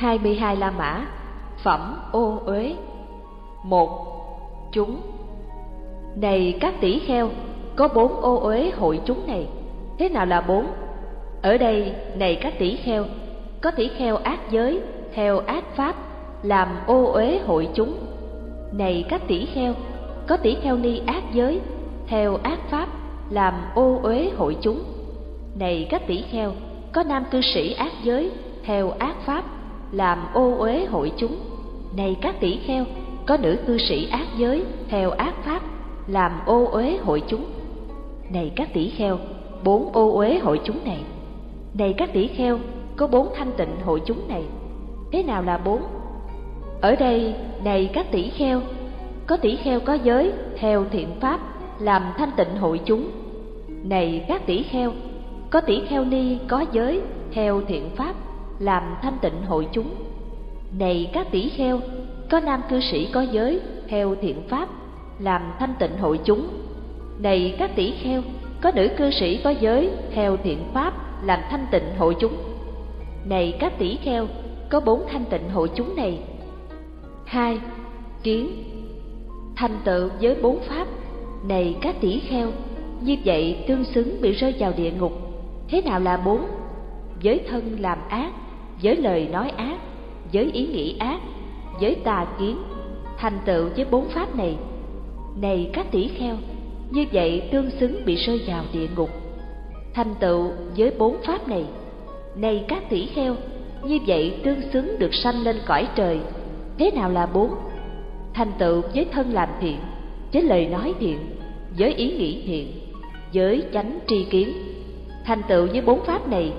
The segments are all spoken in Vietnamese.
22 La Mã Phẩm ô uế một Chúng Này các tỷ kheo, có bốn ô uế hội chúng này Thế nào là bốn? Ở đây, này các tỷ kheo, có tỷ kheo ác giới, theo ác pháp, làm ô uế hội chúng. Này các tỷ kheo, có tỷ kheo ni ác giới, theo ác pháp, làm ô uế hội chúng. Này các tỷ kheo, có nam cư sĩ ác giới, theo ác pháp, làm ô uế hội chúng. Này các tỷ kheo, có nữ cư sĩ ác giới, theo ác pháp, làm ô uế hội chúng. Này các tỷ kheo, bốn ô uế hội chúng này. Này các tỷ kheo, có bốn thanh tịnh hội chúng này. Thế nào là bốn? Ở đây, này các tỷ kheo, có tỷ kheo có giới theo thiện pháp làm thanh tịnh hội chúng. Này các tỷ kheo, có tỷ kheo ni có giới theo thiện pháp làm thanh tịnh hội chúng. Này các tỷ kheo, có nam cư sĩ có giới theo thiện pháp làm thanh tịnh hội chúng. Này các tỷ kheo, có nữ cư sĩ có giới theo thiện pháp làm thanh tịnh hội chúng. Này các tỷ kheo, có bốn thanh tịnh hội chúng này. Hai, kiến thành tựu với bốn pháp này các tỷ kheo như vậy tương xứng bị rơi vào địa ngục thế nào là bốn giới thân làm ác với lời nói ác, với ý nghĩ ác, với tà kiến, thành tựu với bốn pháp này. Này các tỷ kheo, như vậy tương xứng bị rơi vào địa ngục. Thành tựu với bốn pháp này. Này các tỷ kheo, như vậy tương xứng được sanh lên cõi trời. Thế nào là bốn? Thành tựu với thân làm thiện, với lời nói thiện, với ý nghĩ thiện, với chánh tri kiến. Thành tựu với bốn pháp này.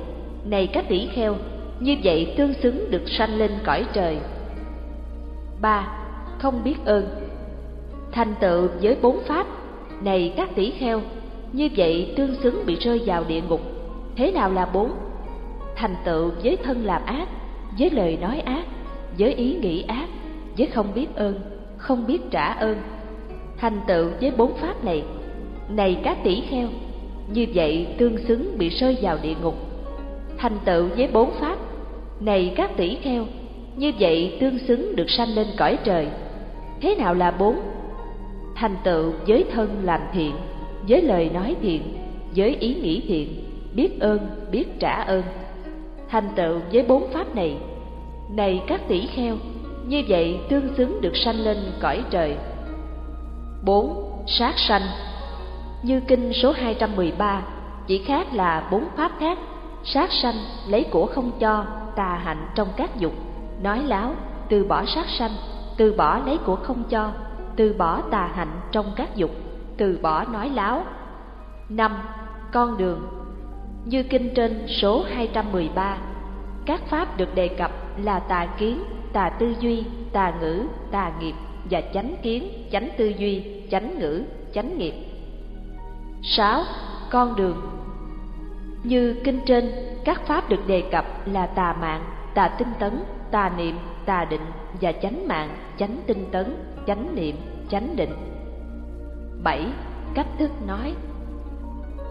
Này các tỷ kheo như vậy tương xứng được sanh lên cõi trời. Ba, không biết ơn. Thành tựu với bốn pháp, này các tỷ kheo, như vậy tương xứng bị rơi vào địa ngục. Thế nào là bốn? Thành tựu với thân làm ác, với lời nói ác, với ý nghĩ ác, với không biết ơn, không biết trả ơn. Thành tựu với bốn pháp này này các tỷ kheo, như vậy tương xứng bị rơi vào địa ngục. Thành tựu với bốn pháp này các tỷ kheo như vậy tương xứng được sanh lên cõi trời. Thế nào là bốn? Thành tựu với thân làm thiện với lời nói thiện với ý nghĩ thiện biết ơn biết trả ơn. Thành tựu với bốn pháp này. Này các tỷ kheo như vậy tương xứng được sanh lên cõi trời. bốn Sát sanh. Như kinh số 213, chỉ khác là bốn pháp khác, sát sanh lấy của không cho, tà hạnh trong các dục, nói láo, từ bỏ sát sanh, từ bỏ lấy của không cho, từ bỏ tà hạnh trong các dục, từ bỏ nói láo. năm Con đường Như kinh trên số 213, các pháp được đề cập là tà kiến, tà tư duy, tà ngữ, tà nghiệp và chánh kiến, chánh tư duy, chánh ngữ, chánh nghiệp. sáu Con đường như kinh trên, các pháp được đề cập là tà mạng, tà tinh tấn, tà niệm, tà định và chánh mạng, chánh tinh tấn, chánh niệm, chánh định. 7. Cách thức nói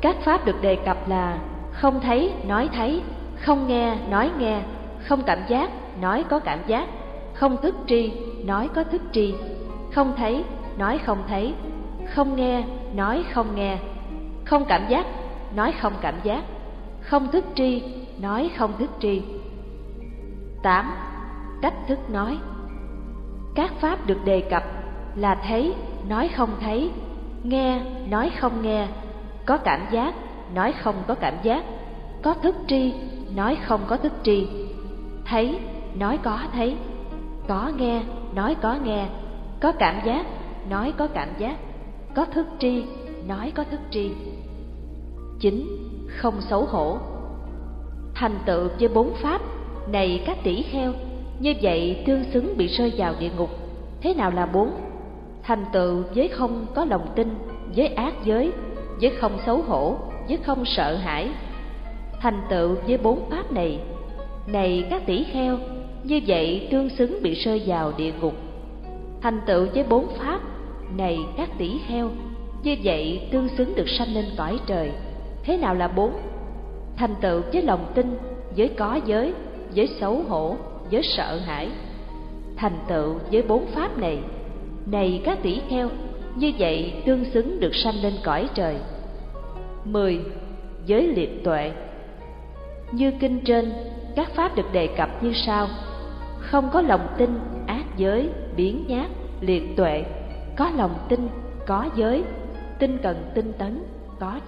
Các pháp được đề cập là không thấy, nói thấy, không nghe, nói nghe, không cảm giác, nói có cảm giác, không thức tri, nói có thức tri, không thấy, nói không thấy, không nghe, nói không nghe, không cảm giác, nói không cảm giác, không thức tri, nói không thức tri. 8. Cách thức nói Các pháp được đề cập là thấy, nói không thấy, nghe, nói không nghe, có cảm giác, nói không có cảm giác, có thức tri, nói không có thức tri, thấy, nói có thấy, có nghe, nói có nghe, có cảm giác, nói có cảm giác, có thức tri, nói có thức tri chín Không xấu hổ Thành tựu với bốn pháp, này các tỷ kheo, như vậy tương xứng bị rơi vào địa ngục. Thế nào là bốn? Thành tựu với không có lòng tin, với ác giới, với không xấu hổ, với không sợ hãi. Thành tựu với bốn pháp này, này các tỷ kheo, như vậy tương xứng bị rơi vào địa ngục. Thành tựu với bốn pháp, này các tỷ kheo, như vậy tương xứng được sanh lên cõi trời. Thế nào là bốn? Thành tựu với lòng tin, với có giới, với xấu hổ, với sợ hãi. Thành tựu với bốn pháp này, này các tỷ kheo, như vậy tương xứng được sanh lên cõi trời. 10. Giới liệt tuệ Như kinh trên, các pháp được đề cập như sau Không có lòng tin, ác giới, biến nhát, liệt tuệ Có lòng tin, có giới, tinh cần tinh tấn, có